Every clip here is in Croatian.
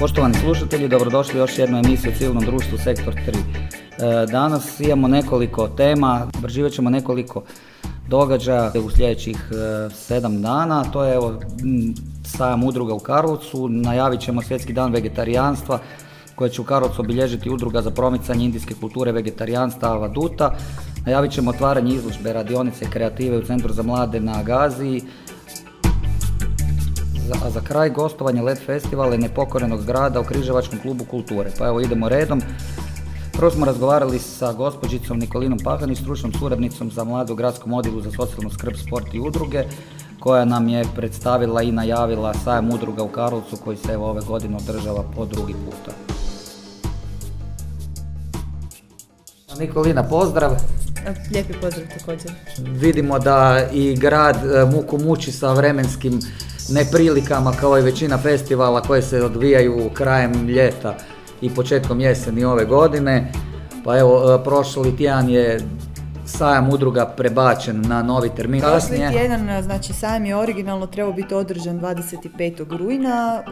Poštovani slušatelji, dobrodošli u još jednu emisiju civilnom društvu Sektor 3. E, danas imamo nekoliko tema, obraživat ćemo nekoliko događaja u sljedećih e, sedam dana. To je evo, sajam udruga u Karlovcu, najavit ćemo svjetski dan vegetarijanstva koje će u Karlovcu obilježiti udruga za promicanje indijske kulture vegetarijanstva Avaduta. Najavit ćemo otvaranje izložbe radionice kreative u Centru za mlade na Agaziji, a za kraj gostovanje LED festivala i nepokorenog grada u Križevačkom klubu kulture. Pa evo idemo redom. Prvo smo razgovarali sa gospođicom Nikolinom Pahani, stručnom suradnicom za mladu gradskom odjelu za socijalnu skrb, sport i udruge, koja nam je predstavila i najavila sajam udruga u Karlovcu koji se evo ove godine održava po drugi puta. Nikolina, pozdrav. Lijepi pozdrav također. Vidimo da i grad e, muku muči sa vremenskim neprilikama kao i većina festivala koje se odvijaju krajem ljeta i početkom jeseni ove godine. Pa evo, e, prošli tjedan je sajam udruga prebačen na novi termin. Prošli tjedan, znači sajam je originalno trebao biti održan 25. rujna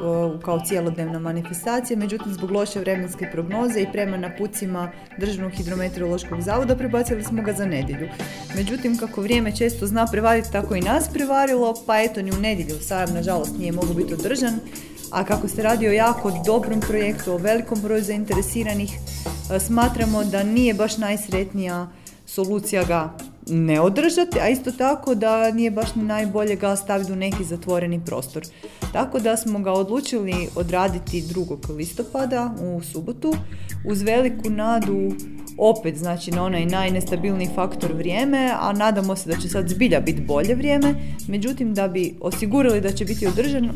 kao cijelodnevna manifestacija, međutim zbog loše vremenske prognoze i prema napucima Državnog hidrometeorološkog zavoda prebacili smo ga za nedjelju. Međutim, kako vrijeme često zna prevariti, tako i nas prevarilo, pa eto ni u nedjelju sajam nažalost nije mogu biti održan, a kako se radi o jako dobrom projektu, o velikom broju zainteresiranih, smatramo da nije baš najsretnija solucija ga ne održati, a isto tako da nije baš ni najbolje ga staviti u neki zatvoreni prostor. Tako da smo ga odlučili odraditi 2. listopada u subotu uz veliku nadu opet znači na onaj najnestabilniji faktor vrijeme, a nadamo se da će sad zbilja biti bolje vrijeme. Međutim, da bi osigurali da će biti održan,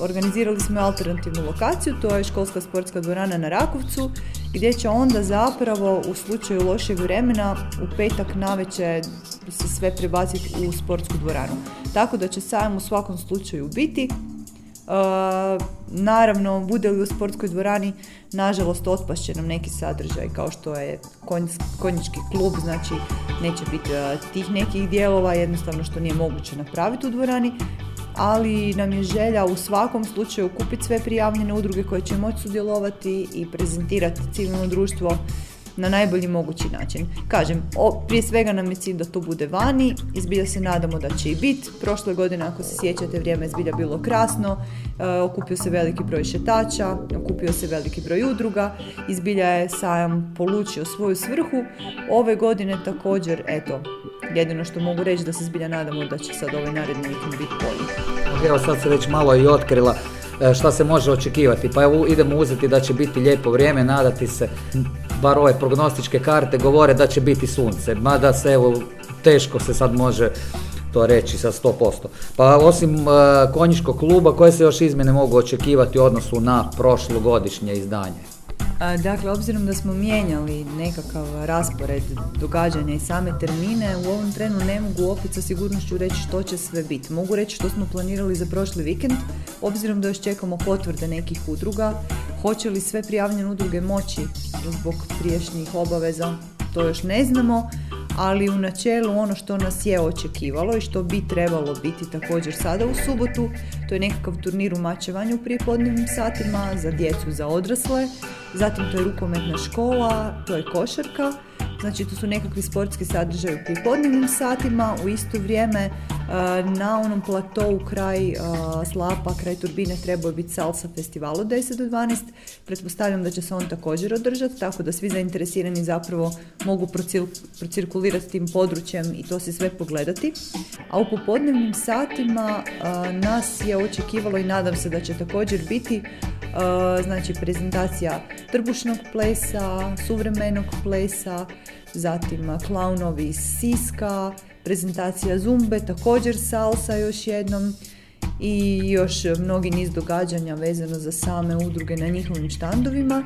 organizirali smo alternativnu lokaciju, to je školska sportska dvorana na Rakovcu, gdje će onda zapravo u slučaju lošeg vremena u petak navečer se sve prebaciti u sportsku dvoranu. Tako da će sajam u svakom slučaju biti naravno, bude li u sportskoj dvorani, nažalost, otpašće nam neki sadržaj kao što je konjički klub, znači neće biti tih nekih dijelova, jednostavno što nije moguće napraviti u dvorani, ali nam je želja u svakom slučaju kupiti sve prijavljene udruge koje će moći sudjelovati i prezentirati civilno društvo na najbolji mogući način. Kažem, o, prije svega nam je cilj da to bude vani, izbilja se nadamo da će i biti. Prošle godine, ako se sjećate, vrijeme je zbilja bilo krasno, e, okupio se veliki broj šetača, okupio se veliki broj udruga, izbilja je sajam polučio svoju svrhu. Ove godine također, eto, jedino što mogu reći da se zbilja nadamo da će sad ovaj naredni vikend biti bolji. Evo sad se već malo i otkrila e, šta se može očekivati. Pa evo idemo uzeti da će biti lijepo vrijeme, nadati se bar ove prognostičke karte govore da će biti sunce, mada se evo teško se sad može to reći sa 100%. Pa osim uh, konjiškog kluba, koje se još izmjene mogu očekivati u odnosu na prošlogodišnje izdanje? Dakle, obzirom da smo mijenjali nekakav raspored događanja i same termine, u ovom trenu ne mogu opet sa sigurnošću reći što će sve biti. Mogu reći što smo planirali za prošli vikend, obzirom da još čekamo potvrde nekih udruga. Hoće li sve prijavljene udruge moći zbog priješnjih obaveza, to još ne znamo, ali u načelu ono što nas je očekivalo i što bi trebalo biti također sada u subotu, to je nekakav turnir u mačevanju u prijepodnevnim satima za djecu, za odrasle, zatim to je rukometna škola, to je košarka, Znači to su nekakvi sportski sadržaj u pripodnevnim satima, u isto vrijeme e, na onom platovu kraj e, Slapa, kraj Turbine trebao biti salsa festival od 10 do 12. Pretpostavljam da će se on također održati, tako da svi zainteresirani zapravo mogu procirkulirati tim područjem i to se sve pogledati. A u popodnevnim satima e, nas je očekivalo i nadam se da će također biti znači prezentacija trbušnog plesa, suvremenog plesa, zatim klaunovi Siska, prezentacija Zumbe, također salsa još jednom i još mnogi niz događanja vezano za same udruge na njihovim štandovima.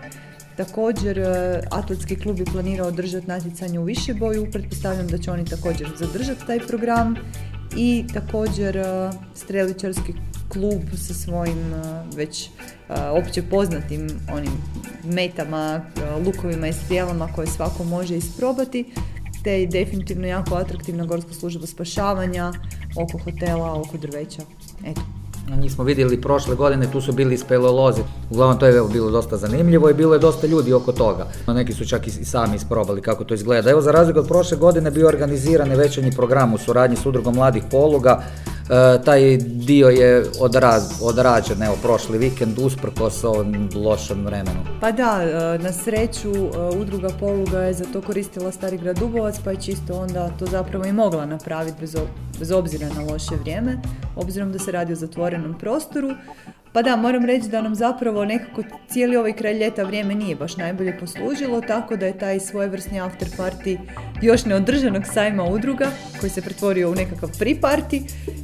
Također, e, atletski klub je planirao održati natjecanje u Višeboju, pretpostavljam da će oni također zadržati taj program i također streličarski klub sa svojim već opće poznatim onim metama, lukovima i strijelama koje svako može isprobati, te je definitivno jako atraktivna gorska služba spašavanja oko hotela, oko drveća. Eto. Njih smo vidjeli prošle godine, tu su bili speleolozi. Uglavnom to je bilo dosta zanimljivo i bilo je dosta ljudi oko toga. Neki su čak i sami isprobali kako to izgleda. Evo za razliku od prošle godine bio organiziran večernji program u suradnji s udrugom mladih poluga E, taj dio je odraz, odrađen, evo, prošli vikend usprkos ovom lošem vremenu. Pa da, e, na sreću e, udruga Poluga je za to koristila Stari grad Dubovac, pa je čisto onda to zapravo i mogla napraviti bez, bez obzira na loše vrijeme, obzirom da se radi o zatvorenom prostoru. Pa da, moram reći da nam zapravo nekako cijeli ovaj kraj ljeta vrijeme nije baš najbolje poslužilo, tako da je taj svojevrsni after party još neodržanog sajma udruga, koji se pretvorio u nekakav pre party,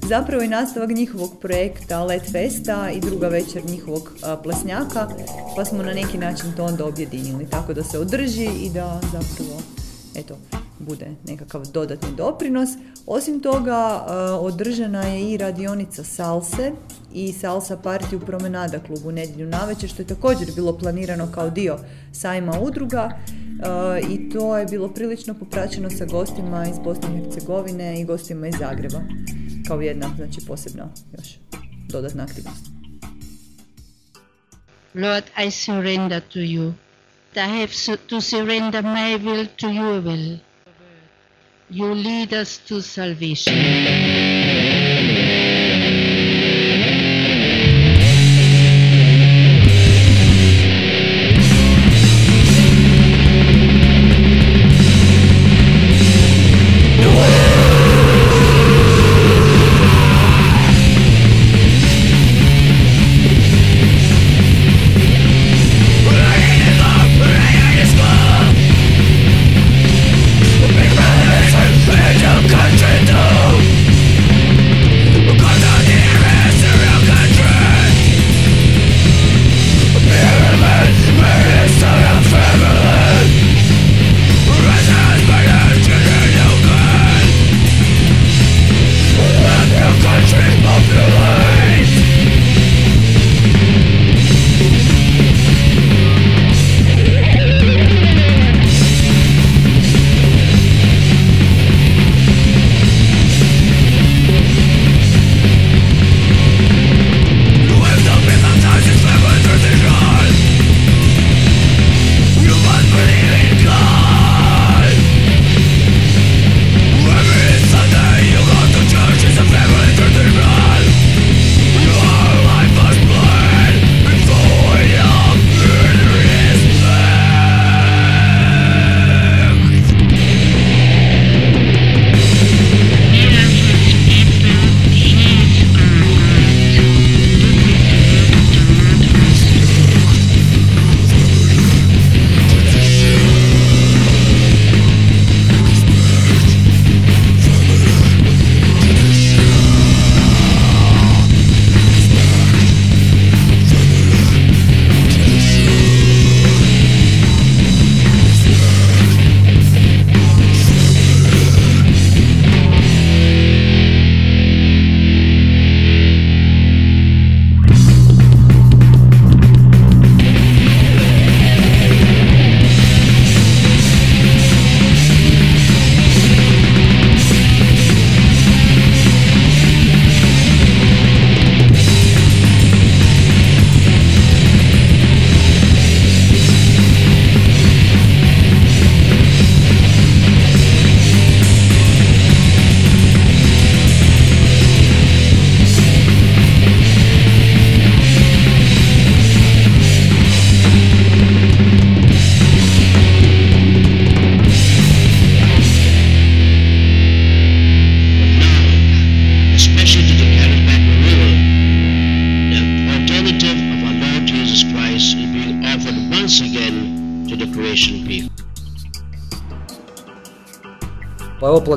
zapravo i nastavak njihovog projekta Let Festa i druga večer njihovog plesnjaka, pa smo na neki način to onda objedinili, tako da se održi i da zapravo, eto, bude nekakav dodatni doprinos. Osim toga, održana je i radionica salse i salsa party u promenada klubu nedjelju navečer, što je također bilo planirano kao dio sajma udruga i to je bilo prilično popraćeno sa gostima iz Bosne i Hercegovine i gostima iz Zagreba kao jedna znači posebna još dodatna aktivnost. Lord, I surrender to you. I have to surrender my will to your will. You lead us to salvation.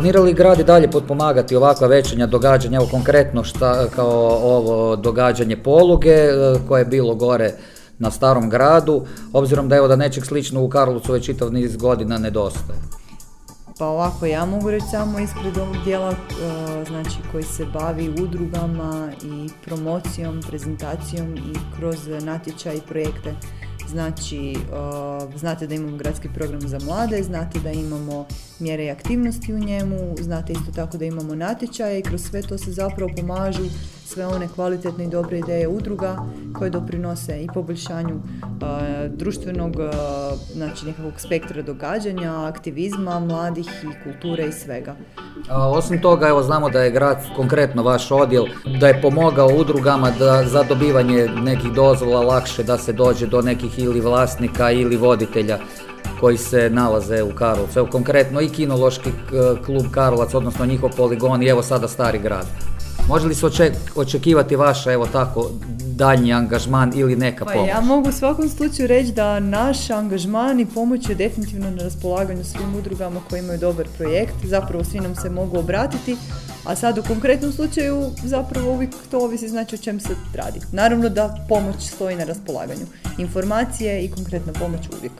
Planirali grad i dalje potpomagati ovakva večernja događanja, evo konkretno šta, kao ovo događanje poluge e, koje je bilo gore na starom gradu, obzirom da evo da nečeg slično u Karlovcu već čitav niz godina nedostaje. Pa ovako, ja mogu reći samo ispred ovog dijela e, znači, koji se bavi udrugama i promocijom, prezentacijom i kroz natječaj i projekte Znači, znate da imamo gradski program za mlade, znate da imamo mjere i aktivnosti u njemu, znate isto tako da imamo natječaje i kroz sve to se zapravo pomažu sve one kvalitetne i dobre ideje udruga koje doprinose i poboljšanju društvenog, znači nekakvog spektra događanja, aktivizma, mladih i kulture i svega. A, osim toga, evo znamo da je grad, konkretno vaš odjel, da je pomogao udrugama da za dobivanje nekih dozvola lakše da se dođe do nekih ili vlasnika ili voditelja koji se nalaze u Karlovcu. Evo konkretno i kinološki klub Karlovac, odnosno njihov poligon i evo sada Stari grad. Može li se očekivati vaša, evo tako, daljnji angažman ili neka pa pomoć? Ja mogu u svakom slučaju reći da naš angažman i pomoć je definitivno na raspolaganju svim udrugama koji imaju dobar projekt. Zapravo svi nam se mogu obratiti, a sad u konkretnom slučaju zapravo uvijek to ovisi znači o čem se radi. Naravno da pomoć stoji na raspolaganju. Informacije i konkretna pomoć uvijek.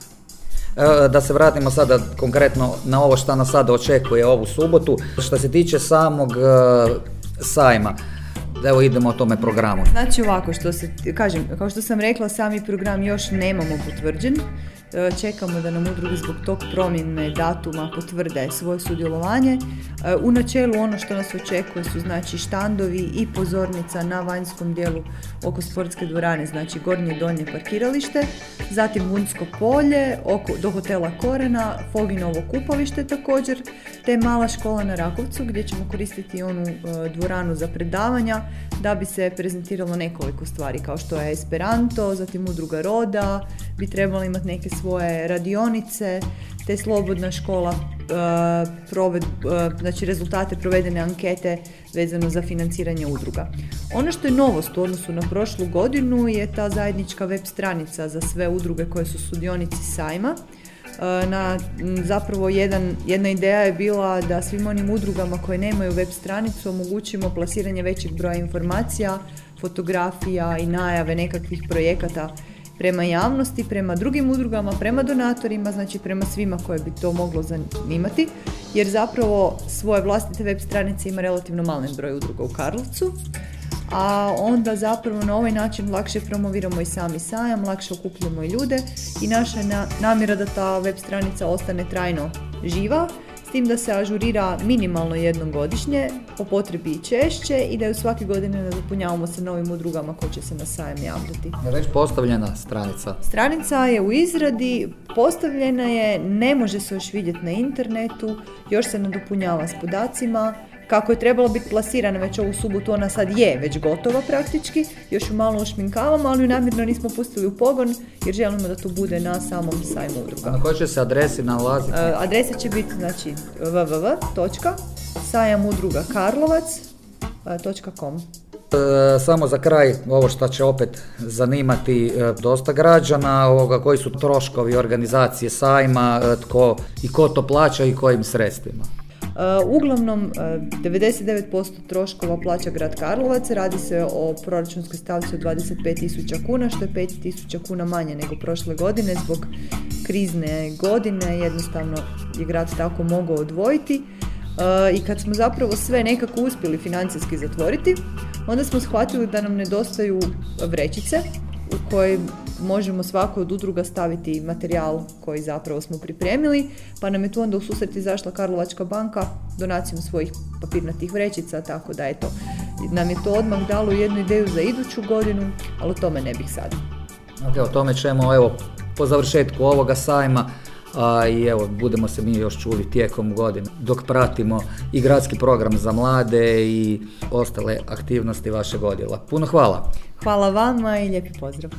E, da se vratimo sada konkretno na ovo što nas sada očekuje ovu subotu. Što se tiče samog sajma. Evo idemo o tome programu. Znači ovako, što se, kažem, kao što sam rekla, sami program još nemamo potvrđen. E, čekamo da nam udruge zbog tog promjene datuma potvrde svoje sudjelovanje. E, u načelu ono što nas očekuje su znači štandovi i pozornica na vanjskom dijelu oko sportske dvorane, znači gornje i donje parkiralište, zatim Vunsko polje, oko, do hotela Korena, Foginovo kupovište također, te mala škola na Rakovcu gdje ćemo koristiti onu e, dvoranu za predavanja da bi se prezentiralo nekoliko stvari kao što je Esperanto, zatim udruga Roda, bi trebala imati neke svoje radionice, te slobodna škola uh, proved, uh, znači rezultate provedene ankete vezano za financiranje udruga. Ono što je novost u odnosu na prošlu godinu je ta zajednička web stranica za sve udruge koje su sudionici sajma. Uh, na, zapravo jedan, jedna ideja je bila da svim onim udrugama koje nemaju web stranicu omogućimo plasiranje većeg broja informacija, fotografija i najave nekakvih projekata prema javnosti, prema drugim udrugama, prema donatorima, znači prema svima koje bi to moglo zanimati, jer zapravo svoje vlastite web stranice ima relativno malen broj udruga u Karlovcu, a onda zapravo na ovaj način lakše promoviramo i sami sajam, lakše okupljamo i ljude i naša je namjera da ta web stranica ostane trajno živa, s tim da se ažurira minimalno jednom godišnje, po potrebi i češće i da ju svake godine nadopunjavamo sa novim udrugama koje će se na sajem javljati. Je već postavljena stranica? Stranica je u izradi, postavljena je, ne može se još vidjeti na internetu, još se nadopunjava s podacima, kako je trebalo biti plasirana već ovu subotu, ona sad je već gotova praktički, još ju malo ušminkavamo, ali ju namjerno nismo pustili u pogon jer želimo da to bude na samom sajmu udruga. na kojoj će se adresi nalaziti? Uh, adresa će biti znači www.sajamudrugakarlovac.com e, samo za kraj, ovo što će opet zanimati e, dosta građana, ovoga, koji su troškovi organizacije sajma, tko i ko to plaća i kojim sredstvima. Uh, uglavnom, 99% uh, troškova plaća grad Karlovac, radi se o proračunskoj stavci od 25.000 kuna, što je 5.000 kuna manje nego prošle godine zbog krizne godine, jednostavno je grad tako mogao odvojiti. Uh, I kad smo zapravo sve nekako uspjeli financijski zatvoriti, onda smo shvatili da nam nedostaju vrećice u kojoj možemo svako od udruga staviti materijal koji zapravo smo pripremili, pa nam je tu onda u susret izašla Karlovačka banka donacijom svojih papirnatih vrećica, tako da eto, nam je to odmah dalo jednu ideju za iduću godinu, ali o tome ne bih sad. Ok, o tome ćemo evo po završetku ovoga sajma a i evo budemo se mi još čuli tijekom godine dok pratimo i gradski program za mlade i ostale aktivnosti vašeg odjela. Puno hvala. Hvala vama i lijepi pozdrav.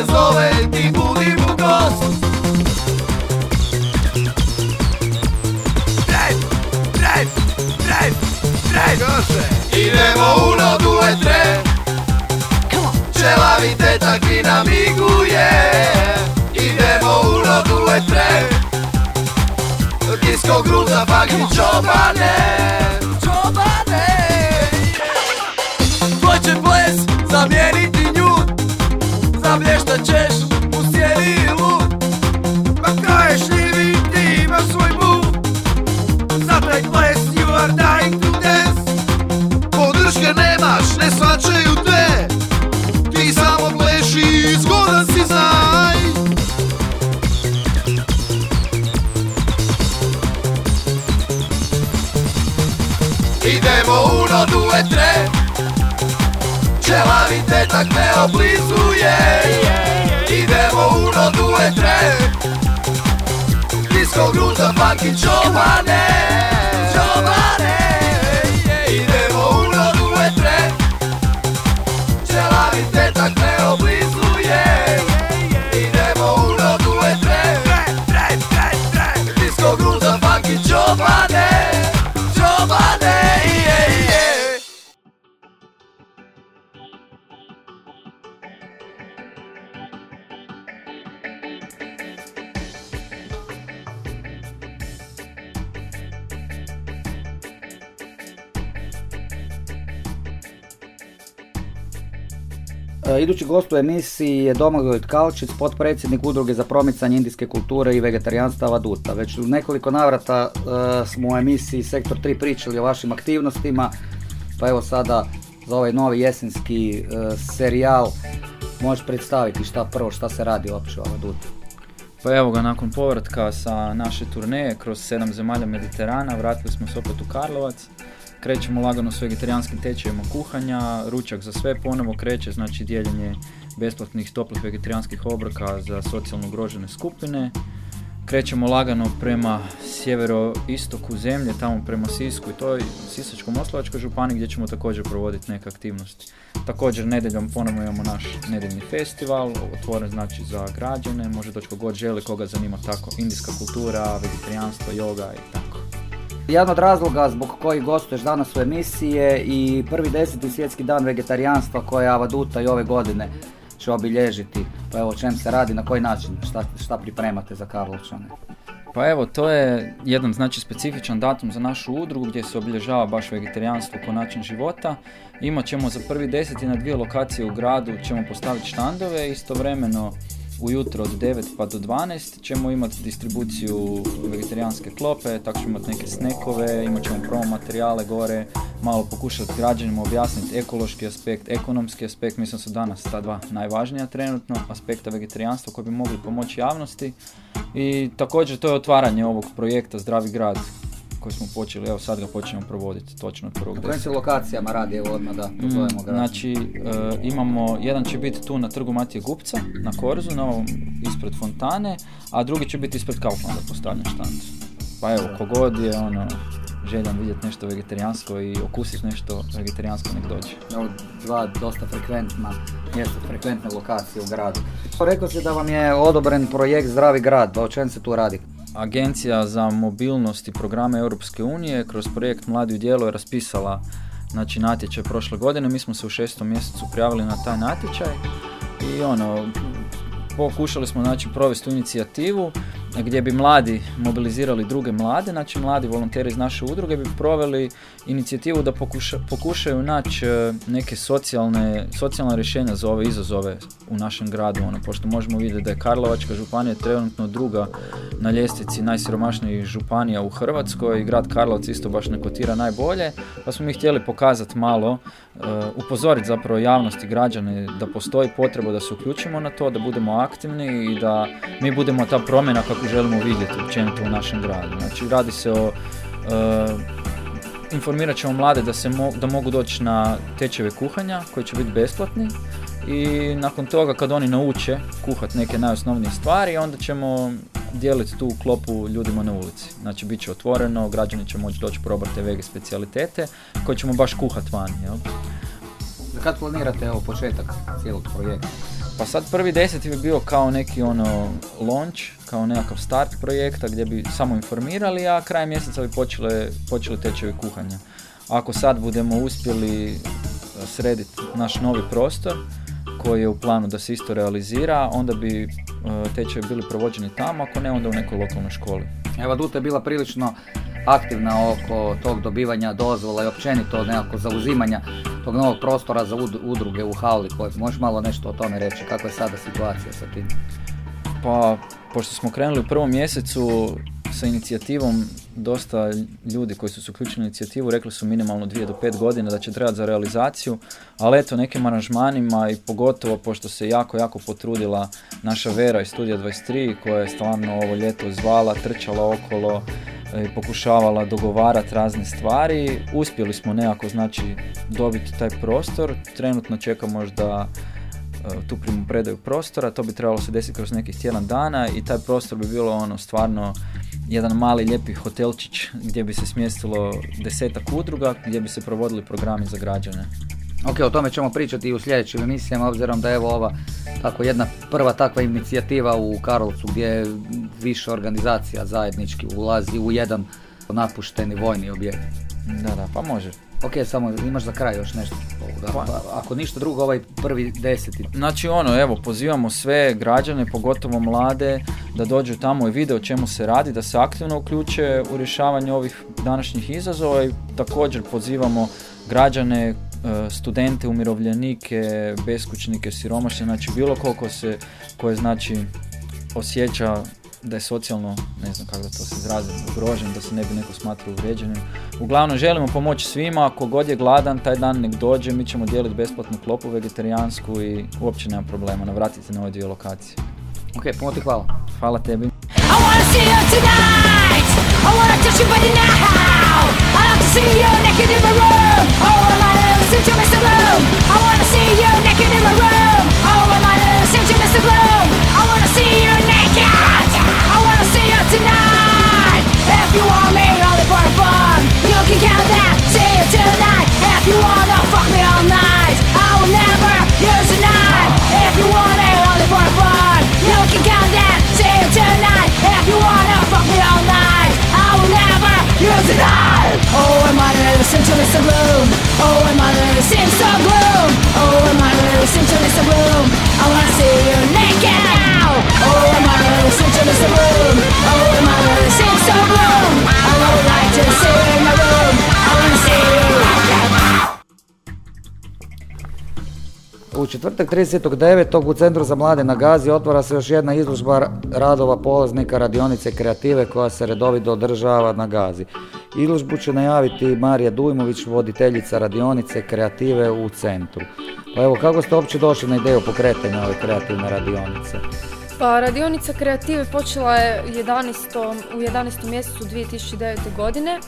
Te zove ti budi mu gost Drive, drive, drive može Idemo uno, due, tre Čelavi tetak mi namiguje. Idemo uno, due, tre Disco gruza, fucking čobane. Čobane. Tvoj će ples zamijeniti sjedi lud. Ma svoj taj ples you nemaš, ne svačaju te. Ti samo pleši, si Idemo uno, due, tre Tetak me oblizuje. Idemo uno, due, tre Disco gruza, funky čobane Čobane Idući gost u emisiji je Domagoj Tkalčić, potpredsjednik udruge za promicanje indijske kulture i vegetarijanstva Vaduta. Već u nekoliko navrata e, smo u emisiji Sektor 3 pričali o vašim aktivnostima, pa evo sada za ovaj novi jesenski e, serijal možeš predstaviti šta prvo, šta se radi uopće o Vadutu. Pa evo ga, nakon povratka sa naše turneje kroz sedam zemalja Mediterana, vratili smo se opet u Karlovac. Krećemo lagano s vegetarijanskim tečajima kuhanja, ručak za sve ponovo kreće, znači dijeljenje besplatnih toplih vegetarijanskih obroka za socijalno ugrožene skupine. Krećemo lagano prema sjeveroistoku zemlje, tamo prema Sisku i toj Sisačko-moslavačkoj županiji gdje ćemo također provoditi neke aktivnosti. Također nedeljom ponovno imamo naš nedeljni festival, otvoren znači za građane, može doći kogod želi, koga zanima tako indijska kultura, vegetarijanstvo, yoga i tako. Jedan od razloga zbog kojih gostuješ danas u emisiji je i prvi deseti svjetski dan vegetarijanstva koje Avaduta i ove godine će obilježiti. Pa evo čem se radi, na koji način, šta, šta pripremate za Karlovčane? Pa evo, to je jedan znači specifičan datum za našu udrugu gdje se obilježava baš vegetarijanstvo kao način života. Imat ćemo za prvi deseti na dvije lokacije u gradu ćemo postaviti štandove, istovremeno ujutro od 9 pa do 12 ćemo imati distribuciju vegetarijanske klope, tako ćemo imati neke snekove, imat ćemo promo materijale gore, malo pokušati građanima objasniti ekološki aspekt, ekonomski aspekt, mislim su danas ta dva najvažnija trenutno, aspekta vegetarijanstva koji bi mogli pomoći javnosti. I također to je otvaranje ovog projekta Zdravi grad koji smo počeli, evo sad ga počnemo provoditi točno od prvog U kojim se lokacijama radi, evo odmah da Mm? Znači, e, imamo, jedan će biti tu na trgu Matije Gupca, na Korzu, na ovom ispred fontane, a drugi će biti ispred Kauflanda postavljen štand. Pa evo, kogod je ono, željan vidjeti nešto vegetarijansko i okusiti nešto vegetarijansko nek dođe. Evo dva dosta frekventna mjesta, frekventne lokacije u gradu. Rekao si da vam je odobren projekt Zdravi grad, pa o čem se tu radi? Agencija za mobilnost i programe Europske unije kroz projekt Mladi u dijelu je raspisala znači, natječaj prošle godine. Mi smo se u šestom mjesecu prijavili na taj natječaj i ono, pokušali smo znači, provesti tu inicijativu gdje bi mladi mobilizirali druge mlade, znači mladi volonteri iz naše udruge bi proveli inicijativu da pokuša- pokušaju naći e, neke socijalne, socijalna rješenja za ove izazove u našem gradu, ono, pošto možemo vidjeti da je Karlovačka županija trenutno druga na ljestvici najsiromašnijih županija u Hrvatskoj i grad Karlovac isto baš ne kotira najbolje, pa smo mi htjeli pokazati malo, e, upozoriti zapravo javnost i građane da postoji potreba da se uključimo na to, da budemo aktivni i da mi budemo ta promjena kako želimo vidjeti općenito u našem gradu. Znači radi se o e, informirat ćemo mlade da, se mo- da mogu doći na tečeve kuhanja koji će biti besplatni i nakon toga kad oni nauče kuhat neke najosnovnije stvari onda ćemo dijeliti tu klopu ljudima na ulici. Znači bit će otvoreno, građani će moći doći probati te vege specijalitete koje ćemo baš kuhat vani. Jel? Kad planirate evo početak cijelog projekta? Pa sad prvi deseti bi bio kao neki ono launch, kao nekakav start projekta gdje bi samo informirali, a kraj mjeseca bi počele, počeli tečevi kuhanja. ako sad budemo uspjeli srediti naš novi prostor, koji je u planu da se isto realizira, onda bi tečajevi bili provođeni tamo, ako ne onda u nekoj lokalnoj školi. Evo Duta je bila prilično aktivna oko tog dobivanja dozvola i općenito nekako zauzimanja tog novog prostora za udruge u Hauli. Možeš malo nešto o tome reći, kakva je sada situacija sa tim? Pa, pošto smo krenuli u prvom mjesecu sa inicijativom, dosta ljudi koji su se uključili u inicijativu rekli su minimalno dvije do pet godina da će trebati za realizaciju, ali eto nekim aranžmanima i pogotovo pošto se jako, jako potrudila naša Vera iz Studija 23 koja je stvarno ovo ljeto zvala, trčala okolo, i pokušavala dogovarati razne stvari. Uspjeli smo nekako znači dobiti taj prostor. Trenutno čekamo možda e, tu primu predaju prostora, to bi trebalo se desiti kroz nekih tjedan dana i taj prostor bi bilo ono stvarno jedan mali lijepi hotelčić gdje bi se smjestilo desetak udruga gdje bi se provodili programi za građane. Ok, o tome ćemo pričati i u sljedećim emisijama, obzirom da je evo ova tako jedna prva takva inicijativa u Karlovcu gdje je više organizacija zajednički ulazi u jedan napušteni vojni objekt. Da, da, pa može. Ok, samo imaš za kraj još nešto. Pa, pa, ako ništa drugo, ovaj prvi deseti. Znači ono, evo, pozivamo sve građane, pogotovo mlade, da dođu tamo i vide o čemu se radi, da se aktivno uključe u rješavanje ovih današnjih izazova i također pozivamo građane, e, studente, umirovljenike, beskućnike, siromašne, znači bilo koliko se, koje znači osjeća da je socijalno, ne znam kako da to se izrazim, ugrožen, da se ne bi neko smatrao uvrijeđenim. Uglavnom želimo pomoći svima, ako god je gladan, taj dan nek dođe, mi ćemo dijeliti besplatnu klopu vegetarijansku i uopće nema problema, navratite na ove dvije lokacije. Ok, puno ti hvala. Hvala tebi. I wanna If you wanna fuck me all night. I will never use If you want it only for fun. You can count that, see you tonight. If you wanna fuck me all night I will never Oh, am Oh, am I listen so gloom Oh, am I listen to Mr. Oh, Bloom? I wanna see you naked now. Oh, on the Oh, I listen to Mr. Bloom U četvrtak 39. u Centru za mlade na Gazi otvara se još jedna izložba radova polaznika radionice kreative koja se redovito održava na Gazi. Izložbu će najaviti Marija Dujmović, voditeljica radionice kreative u centru. Pa evo, kako ste uopće došli na ideju pokretanja ove kreativne radionice? Pa radionica kreative počela je 11. u 11. mjesecu 2009. godine.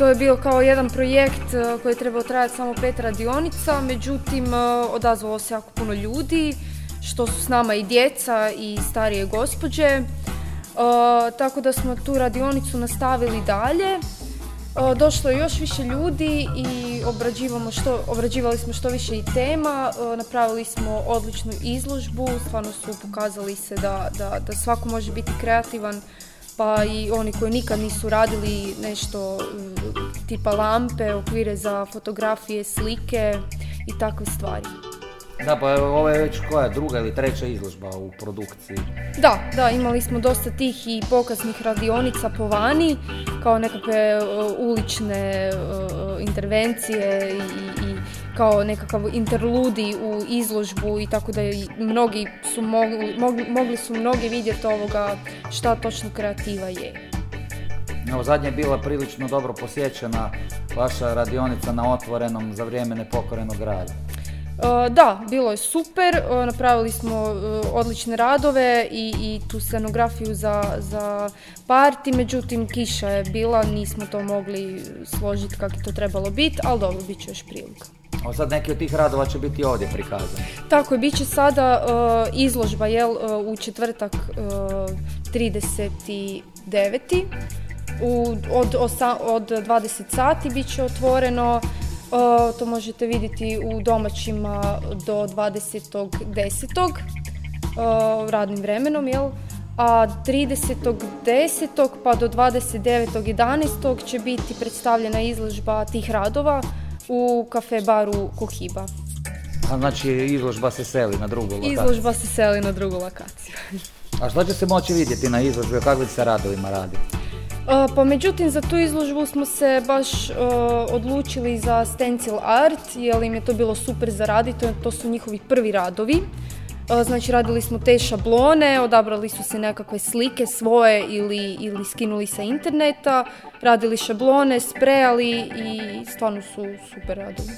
To je bio kao jedan projekt e, koji je trebao trajati samo pet radionica, međutim e, odazvalo se jako puno ljudi, što su s nama i djeca i starije gospođe. E, tako da smo tu radionicu nastavili dalje Došlo je još više ljudi i što, obrađivali smo što više i tema, napravili smo odličnu izložbu, stvarno su pokazali se da, da, da svako može biti kreativan, pa i oni koji nikad nisu radili nešto tipa lampe, okvire za fotografije, slike i takve stvari. Da, pa ovo je već koja druga ili treća izložba u produkciji. Da, da, imali smo dosta tih i pokaznih radionica po vani, kao nekakve uh, ulične uh, intervencije i, i kao nekakav interludi u izložbu i tako da mnogi su mogli, mogli, mogli su mnogi vidjeti ovoga šta točno kreativa je. Evo, zadnje je bila prilično dobro posjećena vaša radionica na otvorenom za vrijeme nepokorenog grada. E, da, bilo je super, e, napravili smo e, odlične radove i, i tu scenografiju za, za parti, međutim kiša je bila, nismo to mogli složiti kako je to trebalo biti, ali dobro, bit će još prilika. A sad neki od tih radova će biti ovdje prikazani. Tako je, bit će sada izložba jel, u četvrtak uh, 39. U, od, od 20 sati bit će otvoreno to možete vidjeti u domaćima do 20.10. radnim vremenom, jel? a 30.10. pa do 29.11. će biti predstavljena izložba tih radova u kafe baru Kohiba. A znači izložba se seli na drugu lokaciju. Izložba se seli na drugu lokaciju. A što će se moći vidjeti na izložbi, o kakvim se radovima radi? Pa međutim za tu izložbu smo se baš uh, odlučili za stencil art jer im je to bilo super za raditi, to, to su njihovi prvi radovi. Uh, Znači radili smo te šablone, odabrali su se nekakve slike svoje ili, ili skinuli sa interneta, radili šablone, sprejali i stvarno su super radovi.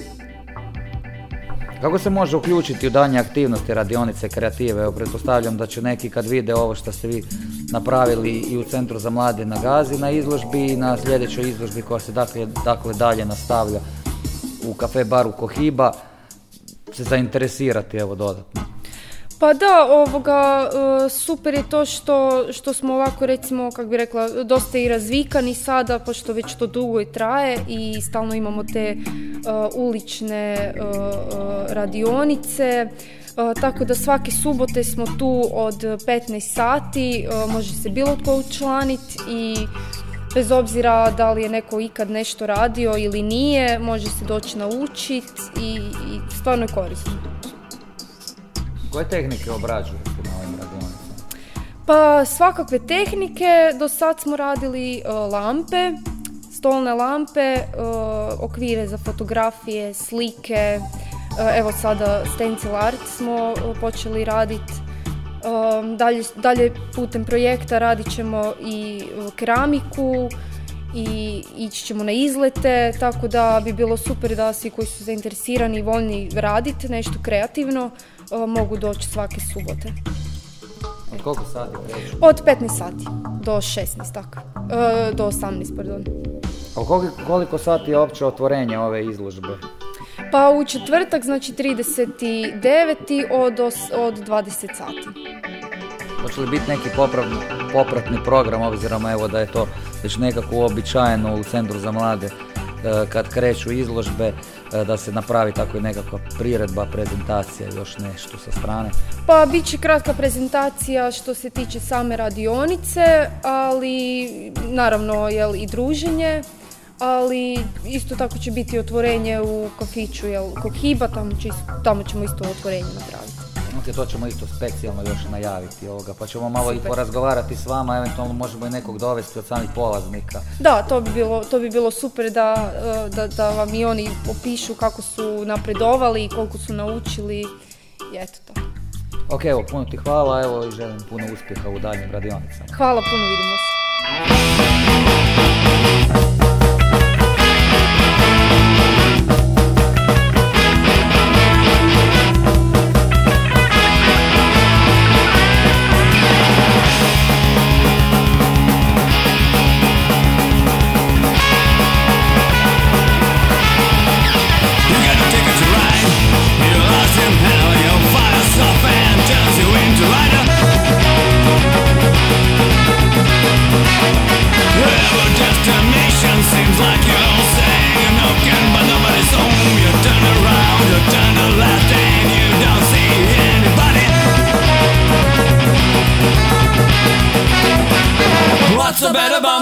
Kako se može uključiti u danje aktivnosti radionice kreative? Evo, pretpostavljam da će neki kad vide ovo što ste vi napravili i u Centru za mlade na Gazi na izložbi i na sljedećoj izložbi koja se dakle, dakle dalje nastavlja u kafe baru Kohiba se zainteresirati evo dodatno. Pa da, ovoga, e, super je to što, što smo ovako recimo, kako bi rekla, dosta i razvikani sada, pošto već to dugo i traje i stalno imamo te e, ulične e, radionice. E, tako da svake subote smo tu od 15 sati, može se bilo tko učlaniti i bez obzira da li je neko ikad nešto radio ili nije, može se doći naučiti i, i stvarno je korisno. Koje tehnike obrađujete na ovim radionicama? Pa svakakve tehnike, do sad smo radili e, lampe, stolne lampe, e, okvire za fotografije, slike, e, evo sada stencil art smo počeli raditi. dalje, dalje putem projekta radit ćemo i keramiku i ići ćemo na izlete, tako da bi bilo super da svi koji su zainteresirani i voljni raditi nešto kreativno mogu doći svake subote. Od koliko sati? Od 15 sati do 16, tako. E, do 18, pardon. A koliko, koliko sati je opće otvorenje ove izložbe? Pa u četvrtak, znači 39. od, os- od 20 sati. Hoće li biti neki popravni, popratni program, obzirom evo da je to već nekako uobičajeno u Centru za mlade, kad kreću izložbe, e, da se napravi tako i nekakva priredba, prezentacija, još nešto sa strane. Pa bit će kratka prezentacija što se tiče same radionice, ali naravno jel, i druženje, ali isto tako će biti otvorenje u kafiću jel, Kohiba, tamo, će, tamo ćemo isto otvorenje napraviti. Ok, to ćemo isto specijalno još najaviti ovoga, pa ćemo malo i Super. porazgovarati s vama, eventualno možemo i nekog dovesti od samih polaznika. Da, to bi bilo, to bi bilo super da, da, da vam i oni opišu kako su napredovali i koliko su naučili i eto to. Ok, evo, puno ti hvala, evo i želim puno uspjeha u daljnjim radionicama. Hvala puno, vidimo se. Like you're saying but nobody's home. You turn around, you turn left, and you don't see anybody. What's bad about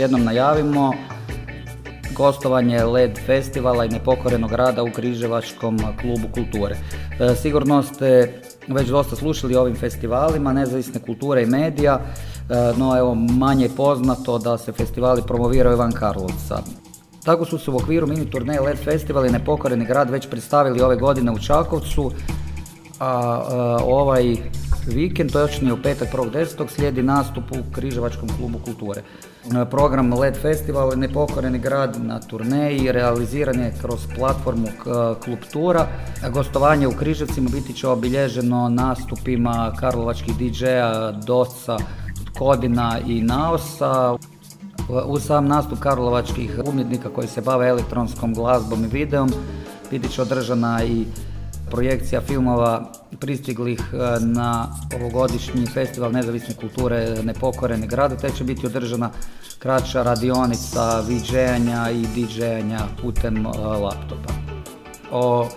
jednom najavimo gostovanje LED festivala i nepokorenog rada u Križevačkom klubu kulture. E, sigurno ste već dosta slušali o ovim festivalima, nezavisne kulture i medija, e, no evo manje je poznato da se festivali promoviraju van Karlovca. Tako su se u okviru mini turneje LED Festival i Nepokoreni grad već predstavili ove godine u Čakovcu, a, ovaj vikend, točnije u petak 1.10. slijedi nastup u Križevačkom klubu kulture. Program LED Festival Nepokoreni grad na turneji realiziran je kroz platformu Klub Tura. Gostovanje u Križevcima biti će obilježeno nastupima karlovačkih DJ-a, Doca, Kodina i Naosa. U sam nastup karlovačkih umjetnika koji se bave elektronskom glazbom i videom biti će održana i projekcija filmova pristiglih e, na ovogodišnji festival nezavisne kulture Nepokoreni grada, te će biti održana kraća radionica viđenja i dj putem e, laptopa. O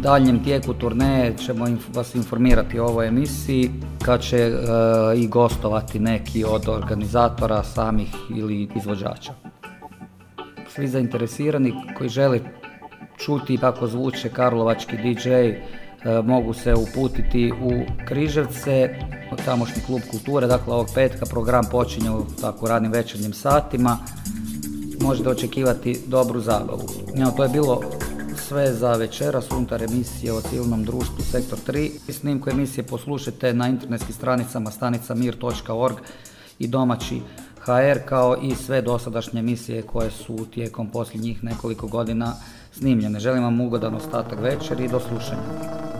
daljnjem tijeku turneje ćemo vas informirati o ovoj emisiji kad će e, i gostovati neki od organizatora samih ili izvođača. Svi zainteresirani koji žele čuti kako zvuče karlovački DJ, e, mogu se uputiti u Križevce, tamošnji klub kulture, dakle ovog petka program počinje u tako radnim večernjim satima, možete očekivati dobru zabavu. to je bilo sve za večeras unutar emisije o civilnom društvu Sektor 3. Snimku emisije poslušajte na internetskim stranicama stanica mir.org i domaći HR kao i sve dosadašnje emisije koje su tijekom posljednjih nekoliko godina snimljene. Želim vam ugodan ostatak večer i do slušanja.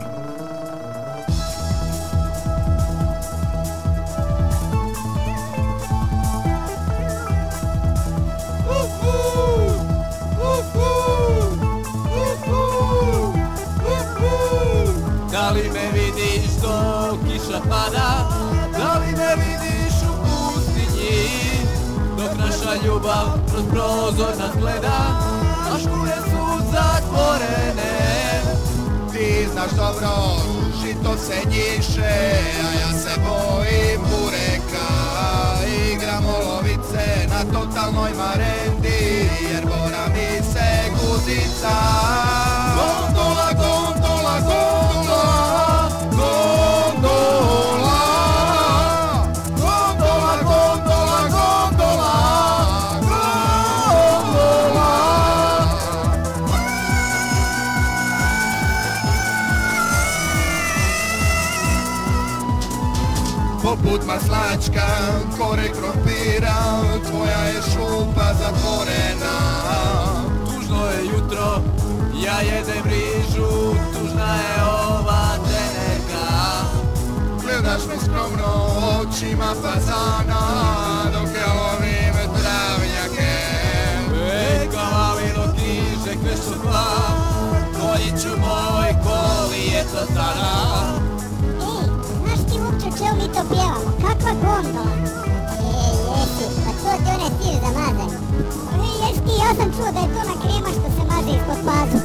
Ljubav kroz prozor nas gleda, a škure su zatvorene. Ti znaš dobro, žito se njiše, a ja se bojim bureka Igramo lovice na totalnoj marendi, jer bora mi se guzica. Gondola, gondola maslačka, kore krompira, tvoja je šupa zatvorena. Tužno je jutro, ja jedem rižu, tužna je ova teneka. Gledaš me skromno očima fazana, dok ja lovim travnjake. Ej, kavalino križek, nešto dva, koljiću moj, koli je to tada čemu mi to pjevamo? Jesi, pa ja sam čuo da je to na krema što se maže ispod pa